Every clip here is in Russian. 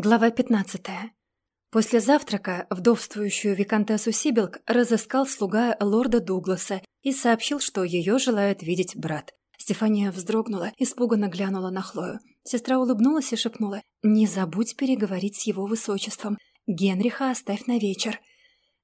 Глава 15. После завтрака вдовствующую виконтессу Сибилк разыскал слуга лорда Дугласа и сообщил, что ее желает видеть брат. Стефания вздрогнула, испуганно глянула на Хлою. Сестра улыбнулась и шепнула «Не забудь переговорить с его высочеством. Генриха оставь на вечер».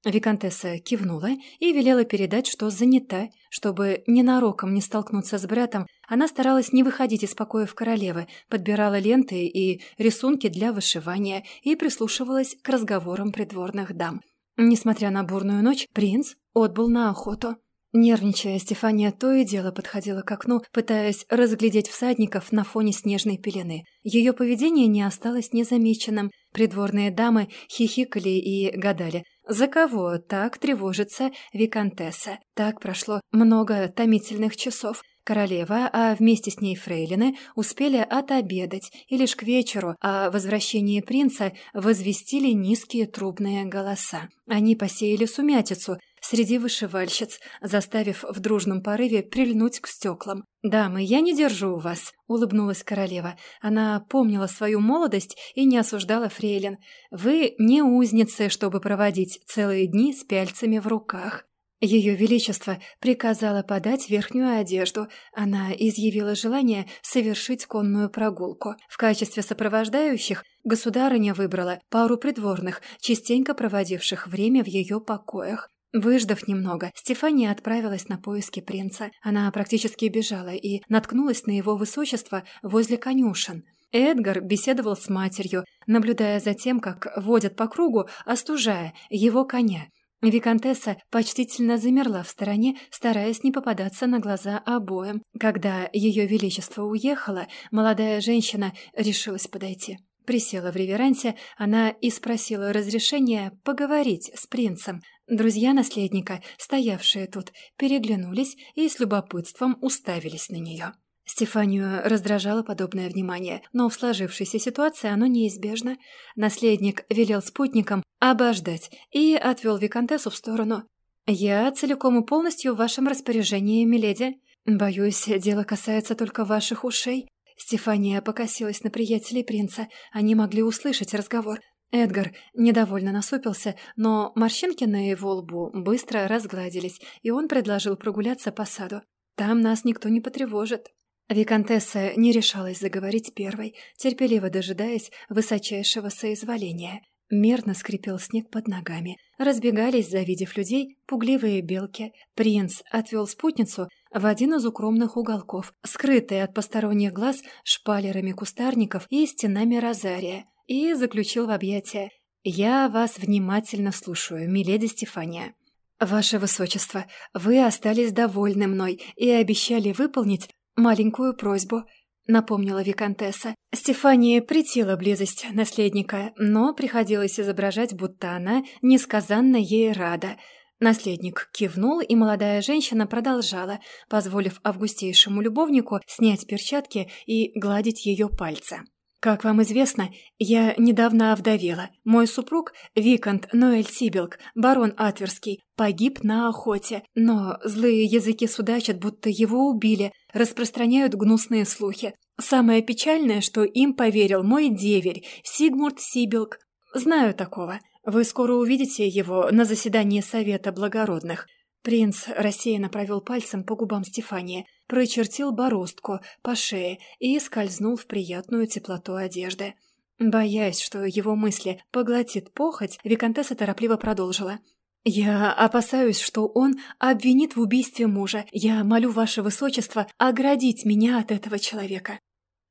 Викантесса кивнула и велела передать, что занята. Чтобы ненароком не столкнуться с братом, она старалась не выходить из покоев королевы, подбирала ленты и рисунки для вышивания и прислушивалась к разговорам придворных дам. Несмотря на бурную ночь, принц отбыл на охоту. Нервничая, Стефания то и дело подходила к окну, пытаясь разглядеть всадников на фоне снежной пелены. Ее поведение не осталось незамеченным. Придворные дамы хихикали и гадали, за кого так тревожится виконтесса. Так прошло много томительных часов. Королева, а вместе с ней фрейлины, успели отобедать, и лишь к вечеру о возвращении принца возвестили низкие трубные голоса. Они посеяли сумятицу среди вышивальщиц, заставив в дружном порыве прильнуть к стеклам. «Дамы, я не держу вас», — улыбнулась королева. Она помнила свою молодость и не осуждала фрейлин. «Вы не узницы, чтобы проводить целые дни с пяльцами в руках». Ее Величество приказало подать верхнюю одежду. Она изъявила желание совершить конную прогулку. В качестве сопровождающих государыня выбрала пару придворных, частенько проводивших время в ее покоях. Выждав немного, Стефания отправилась на поиски принца. Она практически бежала и наткнулась на его высочество возле конюшен. Эдгар беседовал с матерью, наблюдая за тем, как водят по кругу, остужая его коня. Викантесса почтительно замерла в стороне, стараясь не попадаться на глаза обоим. Когда ее величество уехало, молодая женщина решилась подойти. Присела в реверансе, она и спросила разрешения поговорить с принцем. Друзья наследника, стоявшие тут, переглянулись и с любопытством уставились на нее. Стефанию раздражало подобное внимание, но в сложившейся ситуации оно неизбежно. Наследник велел спутникам обождать и отвел Викантессу в сторону. «Я целиком и полностью в вашем распоряжении, миледи. Боюсь, дело касается только ваших ушей». Стефания покосилась на приятелей принца. Они могли услышать разговор. Эдгар недовольно насупился, но морщинки на его лбу быстро разгладились, и он предложил прогуляться по саду. «Там нас никто не потревожит». Викантесса не решалась заговорить первой, терпеливо дожидаясь высочайшего соизволения. Мерно скрипел снег под ногами. Разбегались, завидев людей, пугливые белки. Принц отвел спутницу в один из укромных уголков, скрытый от посторонних глаз шпалерами кустарников и стенами розария, и заключил в объятия. «Я вас внимательно слушаю, миледи Стефания». «Ваше Высочество, вы остались довольны мной и обещали выполнить маленькую просьбу», — напомнила Викантесса. Стефания притила близость наследника, но приходилось изображать, будто она несказанно ей рада. Наследник кивнул, и молодая женщина продолжала, позволив августейшему любовнику снять перчатки и гладить ее пальцы. Как вам известно, я недавно овдовела. Мой супруг, Викант Ноэль Сибилк, барон Атверский, погиб на охоте, но злые языки судачат, будто его убили, распространяют гнусные слухи. Самое печальное, что им поверил мой деверь, Сигмурт Сибилк. Знаю такого. Вы скоро увидите его на заседании Совета Благородных. Принц рассеянно провел пальцем по губам Стефании, прочертил бороздку по шее и скользнул в приятную теплоту одежды. Боясь, что его мысли поглотит похоть, Викантесса торопливо продолжила. «Я опасаюсь, что он обвинит в убийстве мужа. Я молю ваше высочество оградить меня от этого человека».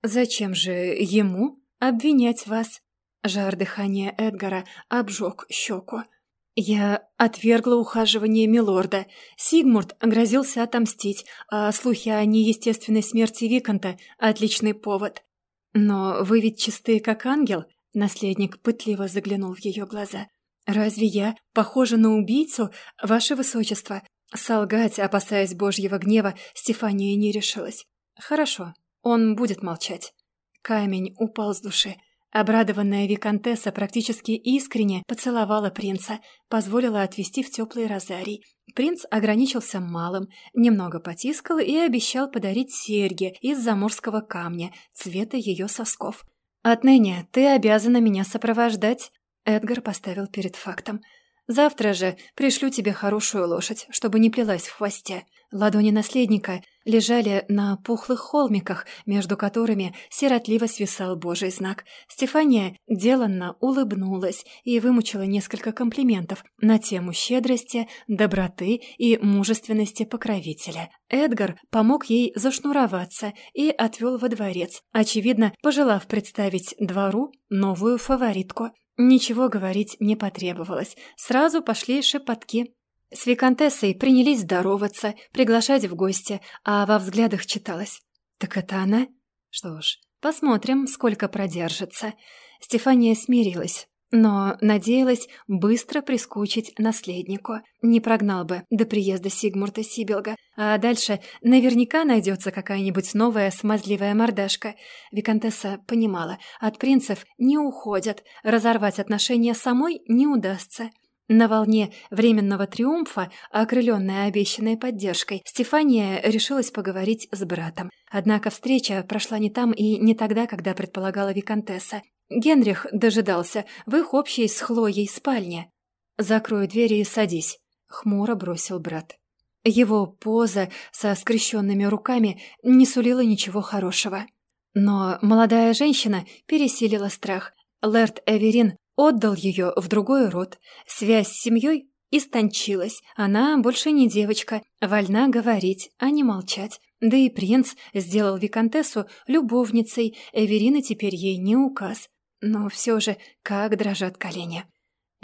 «Зачем же ему обвинять вас?» Жар дыхания Эдгара обжег щеку. Я отвергла ухаживание милорда. Сигмурт грозился отомстить, а слухи о неестественной смерти Виконта — отличный повод. Но вы ведь чистые, как ангел? Наследник пытливо заглянул в ее глаза. «Разве я похожа на убийцу, ваше высочество?» Солгать, опасаясь божьего гнева, Стефания не решилась. «Хорошо, он будет молчать». Камень упал с души. Обрадованная виконтесса практически искренне поцеловала принца, позволила отвезти в теплый розарий. Принц ограничился малым, немного потискал и обещал подарить серьги из заморского камня, цвета ее сосков. «Отныне ты обязана меня сопровождать», — Эдгар поставил перед фактом. «Завтра же пришлю тебе хорошую лошадь, чтобы не плелась в хвосте». Ладони наследника лежали на пухлых холмиках, между которыми сиротливо свисал божий знак. Стефания деланно улыбнулась и вымучила несколько комплиментов на тему щедрости, доброты и мужественности покровителя. Эдгар помог ей зашнуроваться и отвел во дворец, очевидно, пожелав представить двору новую фаворитку. Ничего говорить не потребовалось. Сразу пошли шепотки. С виконтессой принялись здороваться, приглашать в гости, а во взглядах читалось. «Так это она?» Что ж, посмотрим, сколько продержится. Стефания смирилась, но надеялась быстро прискучить наследнику. Не прогнал бы до приезда Сигмурта Сибилга. А дальше наверняка найдется какая-нибудь новая смазливая мордашка. Викантесса понимала, от принцев не уходят, разорвать отношения самой не удастся. На волне временного триумфа, окрыленная обещанной поддержкой, Стефания решилась поговорить с братом. Однако встреча прошла не там и не тогда, когда предполагала Викантесса. Генрих дожидался в их общей с Хлоей спальне. «Закрой двери и садись», — хмуро бросил брат. Его поза со скрещенными руками не сулила ничего хорошего. Но молодая женщина пересилила страх. Лэрд Эверин Отдал ее в другой род. Связь с семьей истончилась. Она больше не девочка, вольна говорить, а не молчать. Да и принц сделал Викантессу любовницей, Эверина теперь ей не указ. Но все же, как дрожат колени.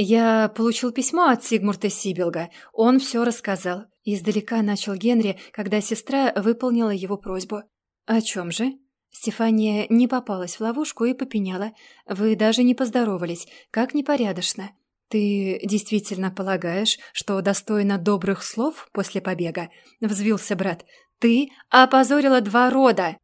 «Я получил письмо от Сигмурта Сибилга. Он все рассказал». Издалека начал Генри, когда сестра выполнила его просьбу. «О чем же?» Стефания не попалась в ловушку и попеняла. «Вы даже не поздоровались. Как непорядочно. Ты действительно полагаешь, что достойна добрых слов после побега?» — взвился брат. «Ты опозорила два рода!»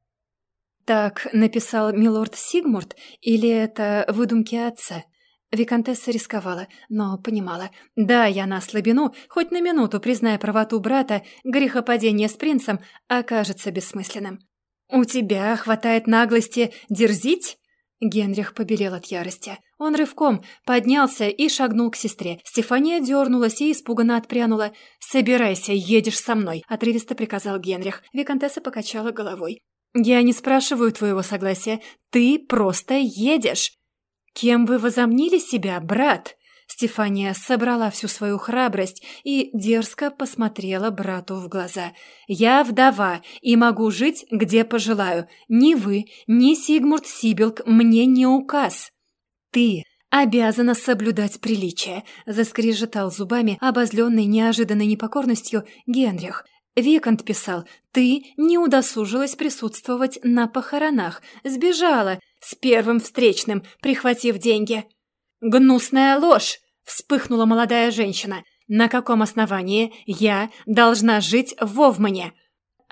«Так написал милорд Сигмурт, или это выдумки отца?» Викантесса рисковала, но понимала. Да, я на слабину, хоть на минуту, призная правоту брата, грехопадение с принцем окажется бессмысленным. «У тебя хватает наглости дерзить?» Генрих побелел от ярости. Он рывком поднялся и шагнул к сестре. Стефания дернулась и испуганно отпрянула. «Собирайся, едешь со мной», — отрывисто приказал Генрих. Викантесса покачала головой. «Я не спрашиваю твоего согласия. Ты просто едешь». «Кем вы возомнили себя, брат?» Стефания собрала всю свою храбрость и дерзко посмотрела брату в глаза. «Я вдова и могу жить, где пожелаю. Ни вы, ни Сигмурт Сибилк мне не указ. Ты обязана соблюдать приличие», — заскрежетал зубами, обозленный неожиданной непокорностью Генрих. Викант писал, «Ты не удосужилась присутствовать на похоронах, сбежала с первым встречным, прихватив деньги». «Гнусная ложь!» — вспыхнула молодая женщина. «На каком основании я должна жить в Вовмане?»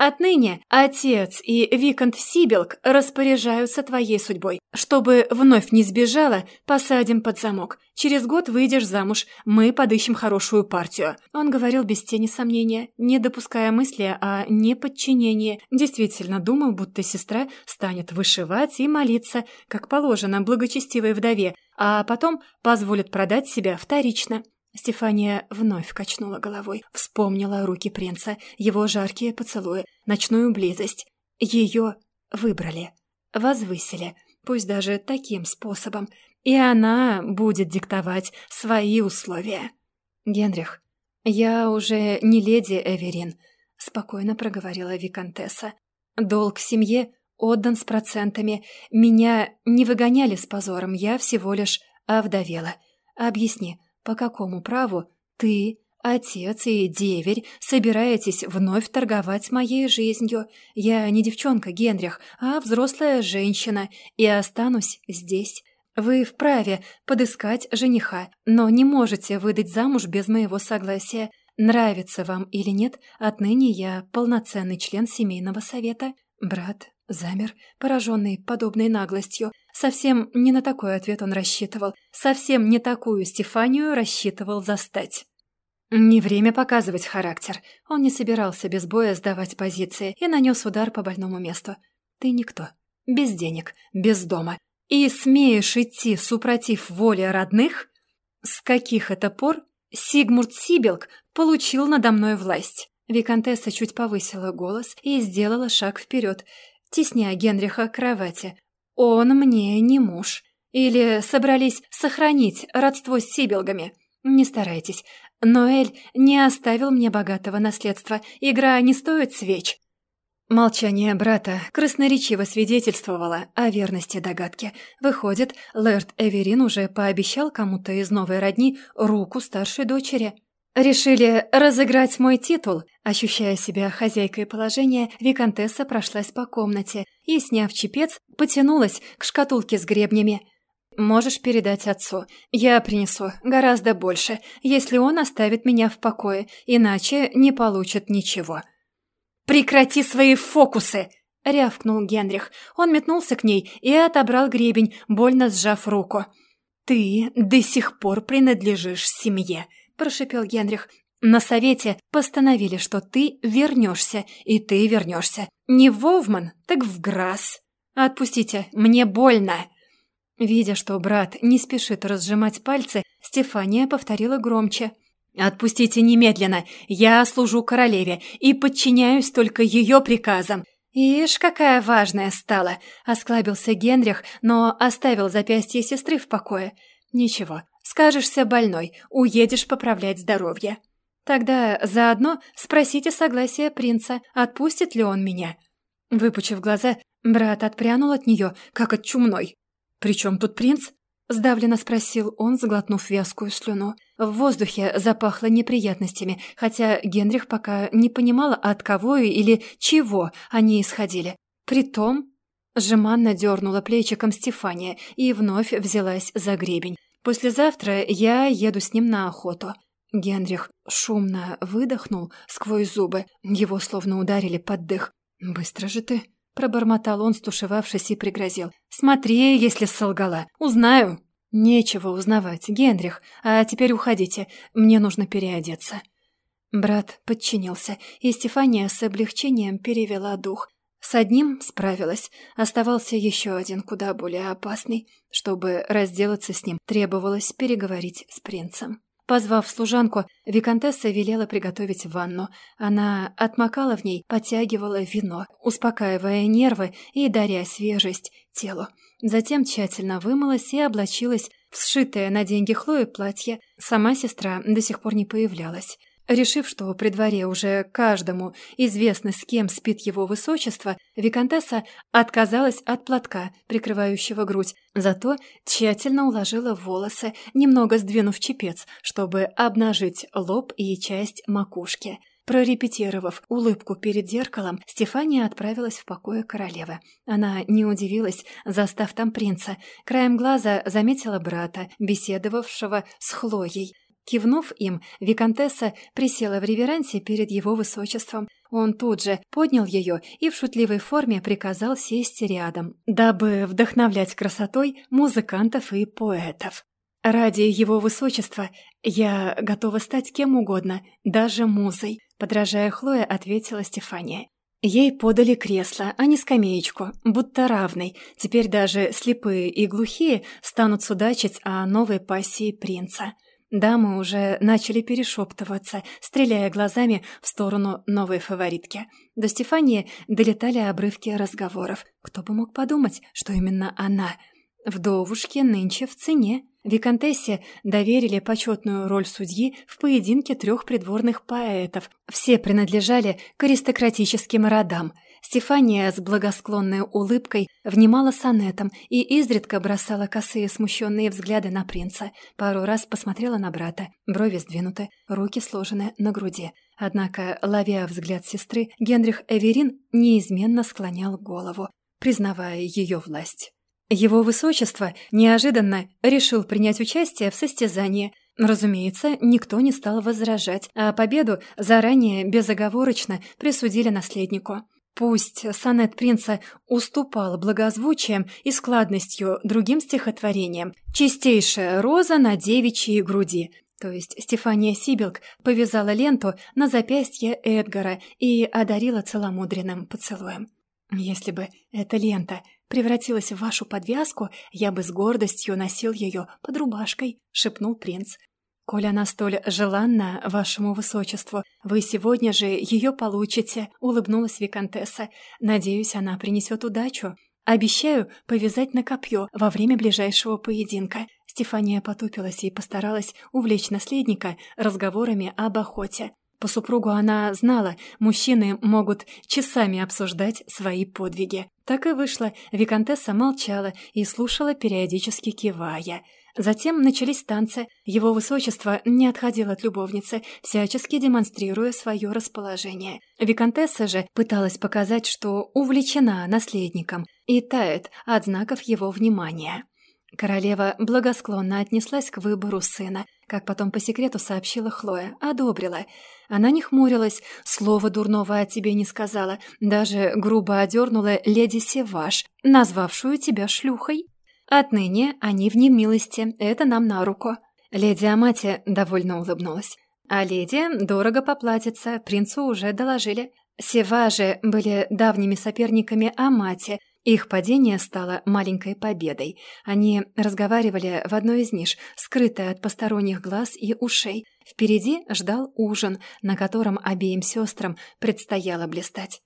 Отныне отец и Викант Сибилк распоряжаются твоей судьбой. Чтобы вновь не сбежала, посадим под замок. Через год выйдешь замуж, мы подыщем хорошую партию». Он говорил без тени сомнения, не допуская мысли о неподчинении. Действительно думал, будто сестра станет вышивать и молиться, как положено благочестивой вдове, а потом позволит продать себя вторично. Стефания вновь качнула головой, вспомнила руки принца, его жаркие поцелуи, ночную близость. Ее выбрали, возвысили, пусть даже таким способом, и она будет диктовать свои условия. «Генрих, я уже не леди Эверин», — спокойно проговорила Викантесса. «Долг семье отдан с процентами. Меня не выгоняли с позором, я всего лишь овдовела. Объясни, по какому праву ты, отец и деверь собираетесь вновь торговать моей жизнью? Я не девчонка, Генрих, а взрослая женщина, и останусь здесь. Вы вправе подыскать жениха, но не можете выдать замуж без моего согласия. Нравится вам или нет, отныне я полноценный член семейного совета. Брат замер, пораженный подобной наглостью. Совсем не на такой ответ он рассчитывал. Совсем не такую Стефанию рассчитывал застать. Не время показывать характер. Он не собирался без боя сдавать позиции и нанес удар по больному месту. Ты никто. Без денег, без дома. и смеешь идти супротив воли родных? С каких это пор Сигмурт Сибилк получил надо мной власть?» Викантесса чуть повысила голос и сделала шаг вперед, тесня Генриха к кровати. «Он мне не муж. Или собрались сохранить родство с Сибилгами? Не старайтесь. Ноэль не оставил мне богатого наследства. Игра не стоит свеч». Молчание брата красноречиво свидетельствовало о верности догадки. Выходит, Лэрд Эверин уже пообещал кому-то из новой родни руку старшей дочери. «Решили разыграть мой титул?» Ощущая себя хозяйкой положения, Викантесса прошлась по комнате и, сняв чепец, потянулась к шкатулке с гребнями. «Можешь передать отцу. Я принесу гораздо больше, если он оставит меня в покое, иначе не получит ничего». «Прекрати свои фокусы!» — рявкнул Генрих. Он метнулся к ней и отобрал гребень, больно сжав руку. «Ты до сих пор принадлежишь семье», — прошипел Генрих. «На совете постановили, что ты вернешься, и ты вернешься. Не в Вовман, так в Грасс. Отпустите, мне больно!» Видя, что брат не спешит разжимать пальцы, Стефания повторила громче. «Отпустите немедленно! Я служу королеве и подчиняюсь только ее приказам!» «Ишь, какая важная стала!» — осклабился Генрих, но оставил запястье сестры в покое. «Ничего, скажешься больной, уедешь поправлять здоровье. Тогда заодно спросите согласия принца, отпустит ли он меня». Выпучив глаза, брат отпрянул от нее, как от чумной. «При чем тут принц?» — сдавленно спросил он, заглотнув вязкую слюну. В воздухе запахло неприятностями, хотя Генрих пока не понимала, от кого или чего они исходили. Притом... Жеманно дернула плечиком Стефания и вновь взялась за гребень. «Послезавтра я еду с ним на охоту». Генрих шумно выдохнул сквозь зубы. Его словно ударили под дых. «Быстро же ты!» Пробормотал он, стушевавшись, и пригрозил. «Смотри, если солгала. Узнаю». «Нечего узнавать, Генрих. А теперь уходите. Мне нужно переодеться». Брат подчинился, и Стефания с облегчением перевела дух. С одним справилась. Оставался еще один, куда более опасный. Чтобы разделаться с ним, требовалось переговорить с принцем. Позвав служанку, виконтесса велела приготовить ванну. Она отмокала в ней, подтягивала вино, успокаивая нервы и даря свежесть телу. Затем тщательно вымылась и облачилась в сшитое на деньги Хлои платье. Сама сестра до сих пор не появлялась. Решив, что при дворе уже каждому известно, с кем спит его высочество, виконтесса отказалась от платка, прикрывающего грудь, зато тщательно уложила волосы, немного сдвинув чепец, чтобы обнажить лоб и часть макушки. Прорепетировав улыбку перед зеркалом, Стефания отправилась в покое королевы. Она не удивилась, застав там принца. Краем глаза заметила брата, беседовавшего с Хлоей. Кивнув им, виконтесса присела в реверансе перед его высочеством. Он тут же поднял ее и в шутливой форме приказал сесть рядом, дабы вдохновлять красотой музыкантов и поэтов. «Ради его высочества я готова стать кем угодно, даже музой», подражая Хлоя, ответила Стефания. Ей подали кресло, а не скамеечку, будто равной. Теперь даже слепые и глухие станут судачить о новой пассии принца. Дамы уже начали перешептываться, стреляя глазами в сторону новой фаворитки. До Стефании долетали обрывки разговоров. Кто бы мог подумать, что именно она. Вдовушки нынче в цене. Викантессе доверили почетную роль судьи в поединке трех придворных поэтов. Все принадлежали к аристократическим родам – Стефания с благосклонной улыбкой внимала сонетом и изредка бросала косые смущенные взгляды на принца. Пару раз посмотрела на брата, брови сдвинуты, руки сложены на груди. Однако, ловя взгляд сестры, Генрих Эверин неизменно склонял голову, признавая ее власть. Его высочество неожиданно решил принять участие в состязании. Разумеется, никто не стал возражать, а победу заранее безоговорочно присудили наследнику. Пусть сонет принца уступал благозвучием и складностью другим стихотворениям, «Чистейшая роза на девичьей груди», то есть Стефания Сибилк повязала ленту на запястье Эдгара и одарила целомудренным поцелуем. Если бы эта лента превратилась в вашу подвязку, я бы с гордостью носил ее под рубашкой», — шепнул принц. «Коль она столь желанна вашему высочеству, вы сегодня же ее получите», — улыбнулась виконтесса. «Надеюсь, она принесет удачу. Обещаю повязать на копье во время ближайшего поединка». Стефания потупилась и постаралась увлечь наследника разговорами об охоте. По супругу она знала, мужчины могут часами обсуждать свои подвиги. Так и вышло, виконтесса молчала и слушала, периодически кивая — Затем начались танцы. Его высочество не отходил от любовницы, всячески демонстрируя свое расположение. Викантесса же пыталась показать, что увлечена наследником и тает от знаков его внимания. Королева благосклонно отнеслась к выбору сына, как потом по секрету сообщила Хлоя, одобрила. Она не хмурилась, слова дурного о тебе не сказала, даже грубо одернула леди Севаш, назвавшую тебя шлюхой. Отныне они в немилости, это нам на руку». Леди Амати довольно улыбнулась. А леди дорого поплатится, принцу уже доложили. Сева же были давними соперниками Амати. Их падение стало маленькой победой. Они разговаривали в одной из ниш, скрытой от посторонних глаз и ушей. Впереди ждал ужин, на котором обеим сестрам предстояло блистать.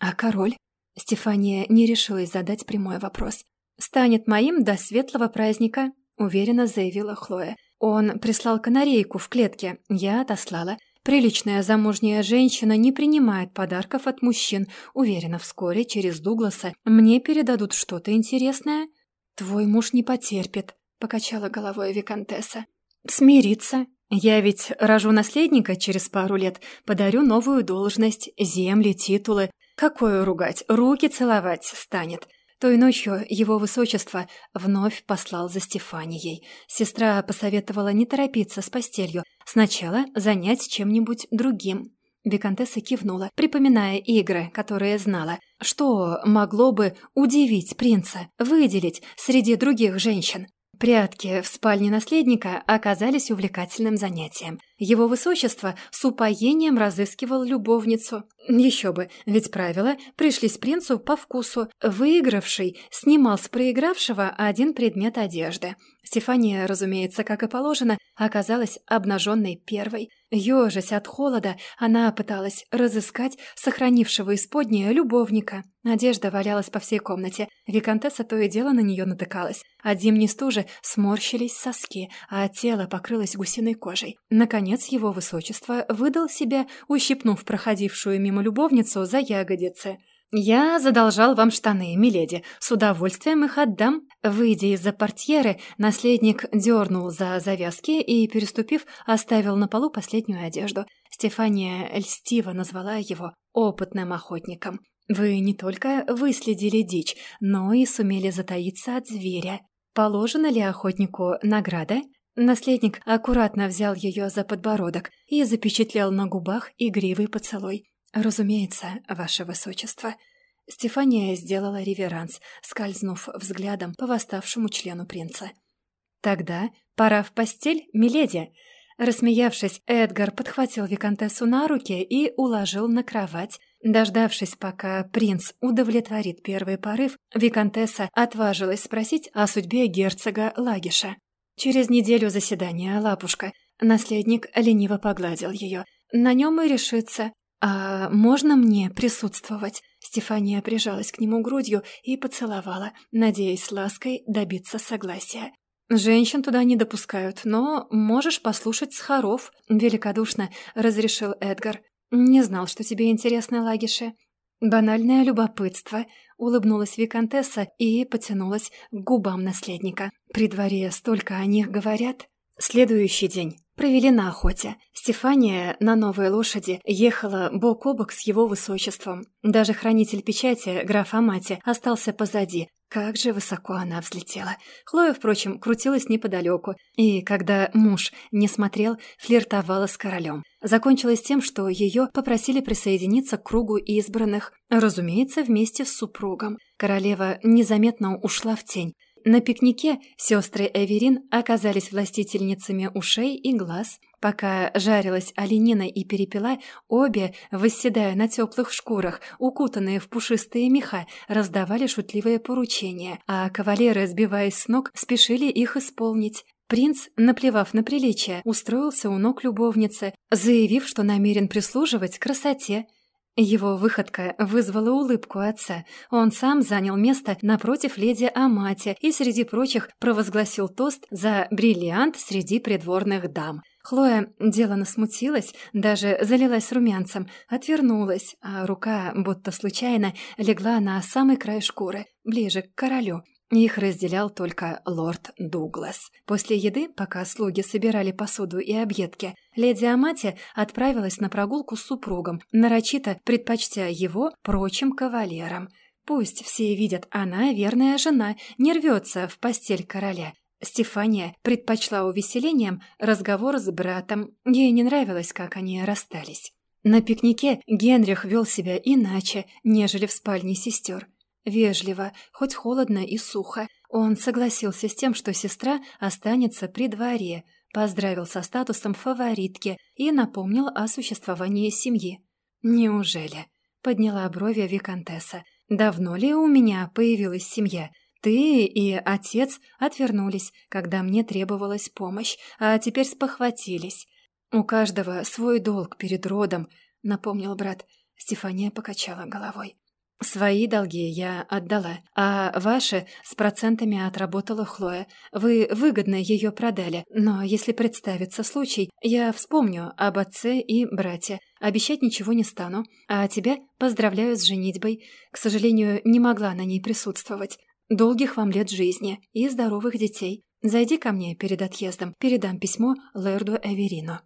А король? Стефания не решилась задать прямой вопрос станет моим до светлого праздника», — уверенно заявила Хлоя. «Он прислал канарейку в клетке, я отослала. Приличная замужняя женщина не принимает подарков от мужчин. Уверена, вскоре через Дугласа мне передадут что-то интересное». «Твой муж не потерпит», — покачала головой Викантесса. «Смириться. Я ведь рожу наследника через пару лет, подарю новую должность, земли, титулы. Какое ругать, руки целовать станет. Той ночью его высочество вновь послал за Стефанией. Сестра посоветовала не торопиться с постелью, сначала занять чем-нибудь другим. Викантесса кивнула, припоминая игры, которые знала. Что могло бы удивить принца, выделить среди других женщин? Прятки в спальне наследника оказались увлекательным занятием. Его высочество с упоением разыскивал любовницу. Еще бы, ведь правила пришлись принцу по вкусу. Выигравший снимал с проигравшего один предмет одежды. Стефания, разумеется, как и положено, оказалась обнаженной первой. Ёжась от холода, она пыталась разыскать сохранившего исподнее любовника. Одежда валялась по всей комнате. Викантесса то и дело на нее натыкалась. От зимней стужи сморщились соски, а тело покрылось гусиной кожей. Наконец его высочество выдал себя, ущипнув проходившую мимо любовницу за ягодицы. «Я задолжал вам штаны, миледи. С удовольствием их отдам». Выйдя из-за портьеры, наследник дернул за завязки и, переступив, оставил на полу последнюю одежду. Стефания льстиво назвала его опытным охотником. «Вы не только выследили дичь, но и сумели затаиться от зверя. Положена ли охотнику награда?» Наследник аккуратно взял ее за подбородок и запечатлел на губах игривый поцелуй. «Разумеется, ваше высочество». Стефания сделала реверанс, скользнув взглядом по восставшему члену принца. «Тогда пора в постель, миледи!» Рассмеявшись, Эдгар подхватил Викантессу на руки и уложил на кровать. Дождавшись, пока принц удовлетворит первый порыв, Викантесса отважилась спросить о судьбе герцога Лагиша. «Через неделю заседания, лапушка». Наследник лениво погладил ее. «На нем и решится, «А можно мне присутствовать?» Стефания прижалась к нему грудью и поцеловала, надеясь лаской добиться согласия. «Женщин туда не допускают, но можешь послушать Схаров», — великодушно разрешил Эдгар. «Не знал, что тебе интересны лагиши». «Банальное любопытство», — улыбнулась Викантесса и потянулась к губам наследника. «При дворе столько о них говорят». Следующий день провели на охоте. Стефания на новой лошади ехала бок о бок с его высочеством. Даже хранитель печати, граф Амати, остался позади. Как же высоко она взлетела. Хлоя, впрочем, крутилась неподалеку. И, когда муж не смотрел, флиртовала с королем. Закончилось тем, что ее попросили присоединиться к кругу избранных, разумеется, вместе с супругом. Королева незаметно ушла в тень. На пикнике сестры Эверин оказались властительницами ушей и глаз. Пока жарилась оленина и перепела, обе, восседая на теплых шкурах, укутанные в пушистые меха, раздавали шутливые поручения, а кавалеры, сбиваясь с ног, спешили их исполнить. Принц, наплевав на приличие, устроился у ног любовницы, заявив, что намерен прислуживать красоте. Его выходка вызвала улыбку отца. Он сам занял место напротив леди Амати и, среди прочих, провозгласил тост за бриллиант среди придворных дам. Хлоя делано смутилась, даже залилась румянцем, отвернулась, а рука, будто случайно, легла на самый край шкуры, ближе к королю. Их разделял только лорд Дуглас. После еды, пока слуги собирали посуду и объедки, леди Амати отправилась на прогулку с супругом, нарочито предпочтя его прочим кавалерам. Пусть все видят, она верная жена, не рвется в постель короля. Стефания предпочла увеселением разговор с братом. Ей не нравилось, как они расстались. На пикнике Генрих вел себя иначе, нежели в спальне сестер. Вежливо, хоть холодно и сухо, он согласился с тем, что сестра останется при дворе, поздравил со статусом фаворитки и напомнил о существовании семьи. «Неужели?» — подняла брови Викантесса. «Давно ли у меня появилась семья? Ты и отец отвернулись, когда мне требовалась помощь, а теперь спохватились. У каждого свой долг перед родом», — напомнил брат. Стефания покачала головой. «Свои долги я отдала, а ваши с процентами отработала Хлоя. Вы выгодно ее продали, но если представится случай, я вспомню об отце и брате. Обещать ничего не стану, а тебя поздравляю с женитьбой. К сожалению, не могла на ней присутствовать. Долгих вам лет жизни и здоровых детей. Зайди ко мне перед отъездом, передам письмо Лэрду Эверино».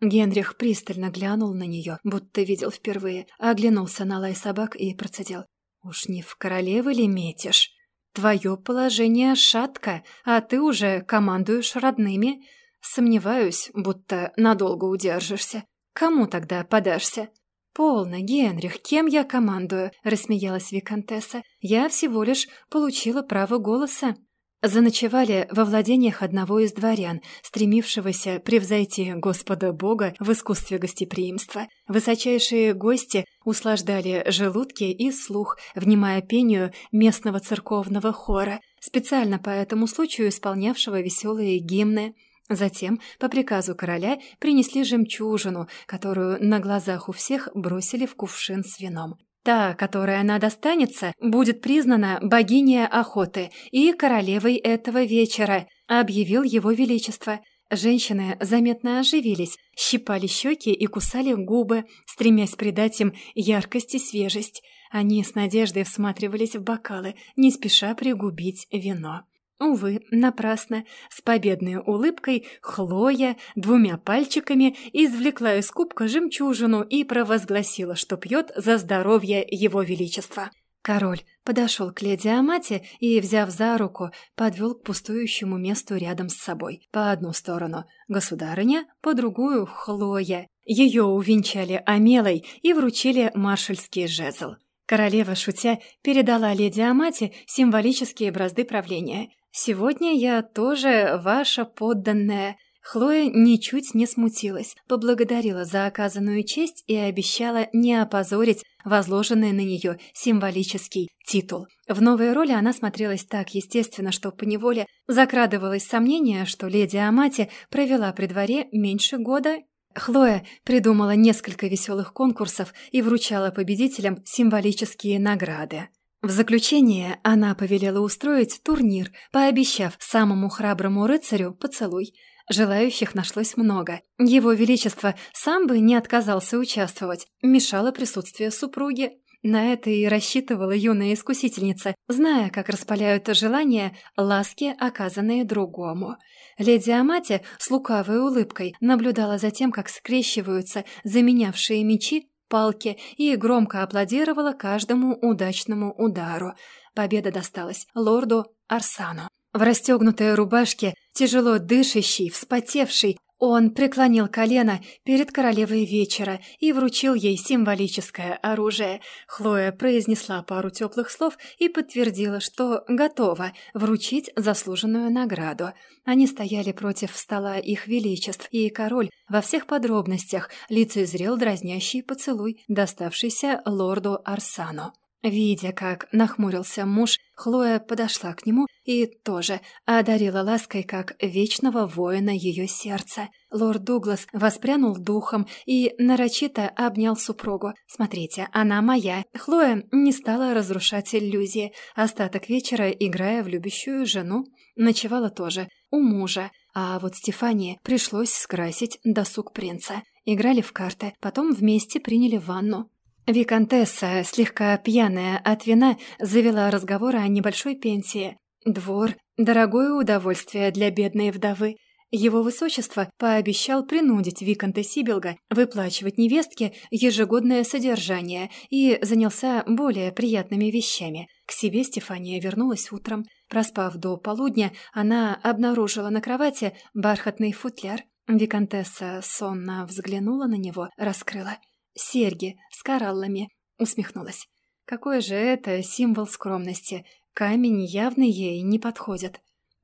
Генрих пристально глянул на нее, будто видел впервые, оглянулся на лай собак и процедил. «Уж не в королевы ли метишь? Твое положение шатко, а ты уже командуешь родными. Сомневаюсь, будто надолго удержишься. Кому тогда подашься?» «Полно, Генрих, кем я командую?» — рассмеялась Викантесса. «Я всего лишь получила право голоса. Заночевали во владениях одного из дворян, стремившегося превзойти Господа Бога в искусстве гостеприимства. Высочайшие гости услаждали желудки и слух, внимая пению местного церковного хора, специально по этому случаю исполнявшего веселые гимны. Затем, по приказу короля, принесли жемчужину, которую на глазах у всех бросили в кувшин с вином. Та, которая она достанется, будет признана богиней охоты и королевой этого вечера, объявил его величество. Женщины заметно оживились, щипали щеки и кусали губы, стремясь придать им яркость и свежесть. Они с надеждой всматривались в бокалы, не спеша пригубить вино. Увы, напрасно. С победной улыбкой Хлоя двумя пальчиками извлекла из кубка жемчужину и провозгласила, что пьет за здоровье его величества. Король подошел к леди Амате и, взяв за руку, подвел к пустующему месту рядом с собой. По одну сторону государыня, по другую — Хлоя. Ее увенчали Амелой и вручили маршальский жезл. Королева, шутя, передала леди Амате символические бразды правления — «Сегодня я тоже ваша подданная». Хлоя ничуть не смутилась, поблагодарила за оказанную честь и обещала не опозорить возложенный на нее символический титул. В новой роли она смотрелась так естественно, что поневоле закрадывалось сомнение, что леди Амати провела при дворе меньше года. Хлоя придумала несколько веселых конкурсов и вручала победителям символические награды. В заключение она повелела устроить турнир, пообещав самому храброму рыцарю поцелуй. Желающих нашлось много. Его Величество сам бы не отказался участвовать, мешало присутствие супруги. На это и рассчитывала юная искусительница, зная, как распаляют желания ласки, оказанные другому. Леди Амати с лукавой улыбкой наблюдала за тем, как скрещиваются заменявшие мечи палки и громко аплодировала каждому удачному удару. Победа досталась лорду Арсану. В расстегнутой рубашке, тяжело дышащий, вспотевший, Он преклонил колено перед королевой вечера и вручил ей символическое оружие. Хлоя произнесла пару теплых слов и подтвердила, что готова вручить заслуженную награду. Они стояли против стола их величеств, и король во всех подробностях лицезрел дразнящий поцелуй, доставшийся лорду Арсану. Видя, как нахмурился муж, Хлоя подошла к нему и тоже одарила лаской, как вечного воина ее сердца. Лорд Дуглас воспрянул духом и нарочито обнял супругу. «Смотрите, она моя». Хлоя не стала разрушать иллюзии. Остаток вечера, играя в любящую жену, ночевала тоже у мужа. А вот Стефании пришлось скрасить досуг принца. Играли в карты, потом вместе приняли ванну. Викантесса, слегка пьяная от вина, завела разговор о небольшой пенсии. Двор – дорогое удовольствие для бедной вдовы. Его высочество пообещал принудить Виконта Сибилга выплачивать невестке ежегодное содержание и занялся более приятными вещами. К себе Стефания вернулась утром. Проспав до полудня, она обнаружила на кровати бархатный футляр. Викантесса сонно взглянула на него, раскрыла – серьги с кораллами», — усмехнулась. «Какой же это символ скромности? Камень явно ей не подходит».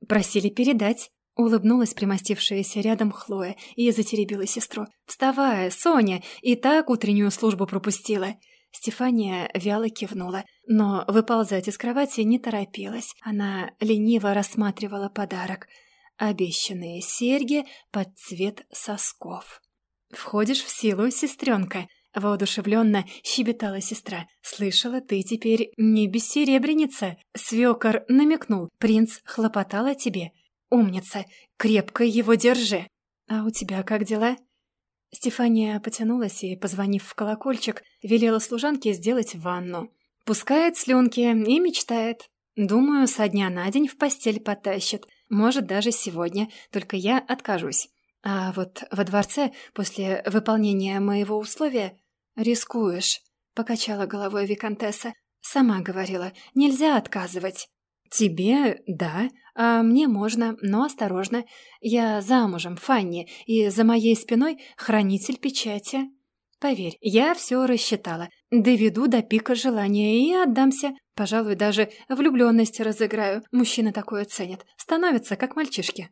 «Просили передать», — улыбнулась примостившаяся рядом Хлоя и затеребила сестру. «Вставай, Соня, и так утреннюю службу пропустила». Стефания вяло кивнула, но выползать из кровати не торопилась. Она лениво рассматривала подарок. Обещанные серьги под цвет сосков. «Входишь в силу, сестренка», Воодушевленно щебетала сестра. «Слышала, ты теперь не бессеребреница!» Свекор намекнул. «Принц хлопотал о тебе. Умница! Крепко его держи!» «А у тебя как дела?» Стефания потянулась и, позвонив в колокольчик, велела служанке сделать ванну. Пускает слюнки и мечтает. Думаю, со дня на день в постель потащит. Может, даже сегодня, только я откажусь. А вот во дворце, после выполнения моего условия, рискуешь, покачала головой виконтесса. Сама говорила, нельзя отказывать. Тебе да, а мне можно, но осторожно. Я замужем, Фанни, и за моей спиной хранитель печати. Поверь, я все рассчитала. Доведу до пика желания и отдамся. Пожалуй, даже влюбленность разыграю. Мужчины такое ценят. Становятся как мальчишки.